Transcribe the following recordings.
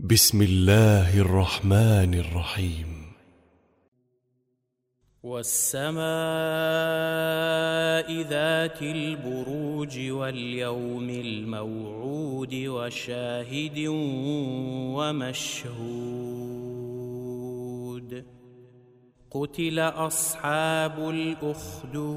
بسم الله الرحمن الرحيم. والسماء ذات البروج واليوم الموعود وشاهد ومشهود. قتل أصحاب الأخدود.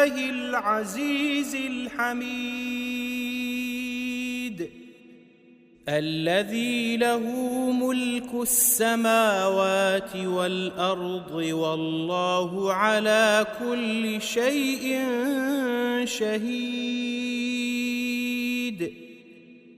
بالله العزيز الحميد. الذي له ملك السماوات والأرض والله على كل شيء شهيد.